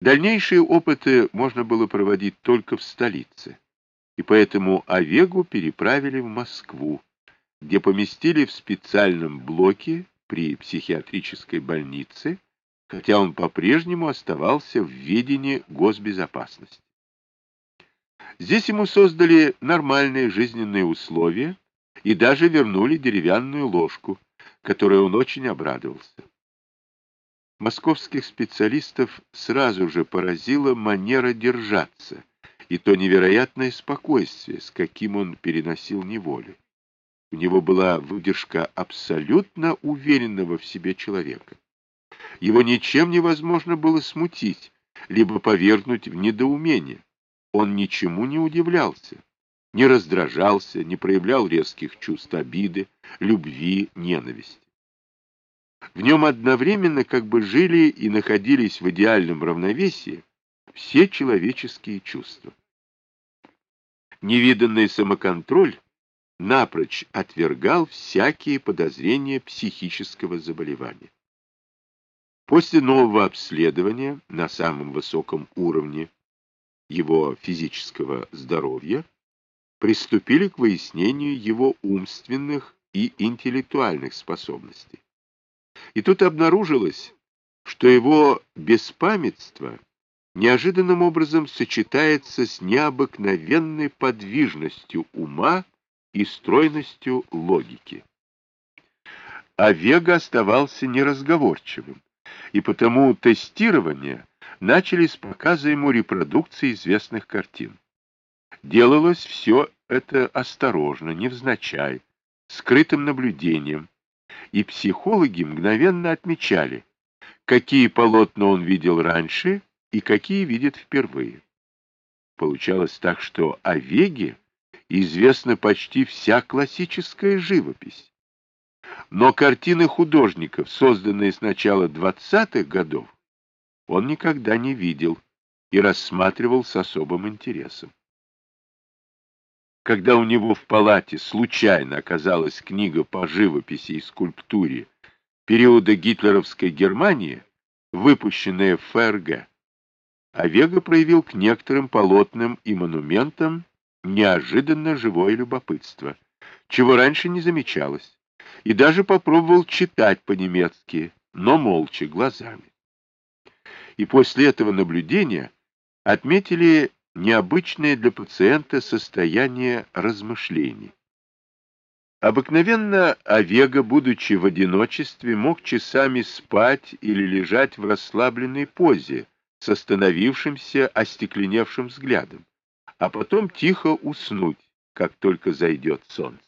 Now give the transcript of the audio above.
Дальнейшие опыты можно было проводить только в столице, и поэтому Овегу переправили в Москву, где поместили в специальном блоке при психиатрической больнице, хотя он по-прежнему оставался в ведении госбезопасности. Здесь ему создали нормальные жизненные условия и даже вернули деревянную ложку, которой он очень обрадовался. Московских специалистов сразу же поразила манера держаться и то невероятное спокойствие, с каким он переносил неволю. У него была выдержка абсолютно уверенного в себе человека. Его ничем невозможно было смутить, либо повергнуть в недоумение. Он ничему не удивлялся, не раздражался, не проявлял резких чувств обиды, любви, ненависти. В нем одновременно как бы жили и находились в идеальном равновесии все человеческие чувства. Невиданный самоконтроль напрочь отвергал всякие подозрения психического заболевания. После нового обследования на самом высоком уровне его физического здоровья приступили к выяснению его умственных и интеллектуальных способностей. И тут обнаружилось, что его беспамятство неожиданным образом сочетается с необыкновенной подвижностью ума и стройностью логики. А Вега оставался неразговорчивым, и потому тестирование начали с показа ему репродукции известных картин. Делалось все это осторожно, невзначай, скрытым наблюдением, и психологи мгновенно отмечали, какие полотна он видел раньше и какие видит впервые. Получалось так, что о Веге известна почти вся классическая живопись. Но картины художников, созданные с начала 20-х годов, он никогда не видел и рассматривал с особым интересом. Когда у него в палате случайно оказалась книга по живописи и скульптуре периода гитлеровской Германии, выпущенная в ФРГ, Овега проявил к некоторым полотнам и монументам неожиданно живое любопытство, чего раньше не замечалось, и даже попробовал читать по-немецки, но молча, глазами. И после этого наблюдения отметили необычное для пациента состояние размышлений. Обыкновенно Овега, будучи в одиночестве, мог часами спать или лежать в расслабленной позе, с остановившимся, остекленевшим взглядом, а потом тихо уснуть, как только зайдет солнце.